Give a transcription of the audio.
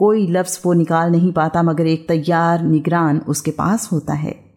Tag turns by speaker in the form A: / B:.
A: कोई लफ्ज़ वो निकाल नहीं पाता मगर एक तैयार निगरान उसके पास होता है।